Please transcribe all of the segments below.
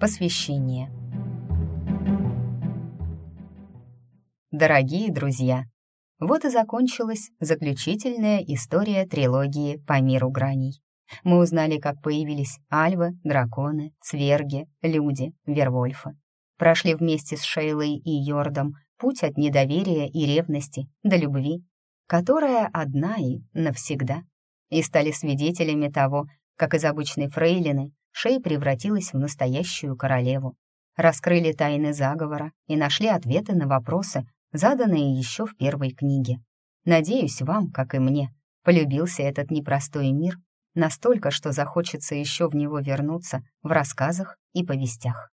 Посвящение. Дорогие друзья, вот и закончилась заключительная история трилогии «По миру граней». Мы узнали, как появились альвы, драконы, цверги, люди, вервольфы. Прошли вместе с Шейлой и Йордом путь от недоверия и ревности до любви, которая одна и навсегда. И стали свидетелями того, как из обычной фрейлины Шей превратилась в настоящую королеву. Раскрыли тайны заговора и нашли ответы на вопросы, заданные еще в первой книге. Надеюсь, вам, как и мне, полюбился этот непростой мир настолько, что захочется еще в него вернуться в рассказах и повестях.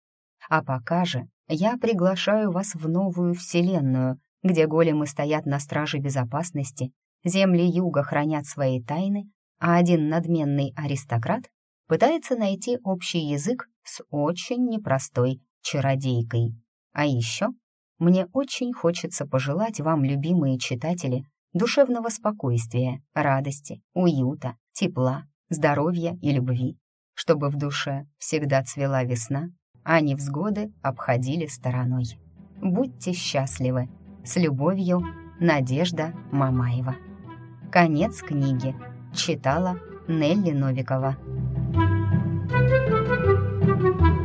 А пока же я приглашаю вас в новую вселенную, где големы стоят на страже безопасности, земли юга хранят свои тайны, а один надменный аристократ пытается найти общий язык с очень непростой чародейкой. А еще мне очень хочется пожелать вам, любимые читатели, душевного спокойствия, радости, уюта, тепла, здоровья и любви, чтобы в душе всегда цвела весна, а невзгоды обходили стороной. Будьте счастливы! С любовью, Надежда Мамаева. Конец книги. Читала Нелли Новикова. Thank you.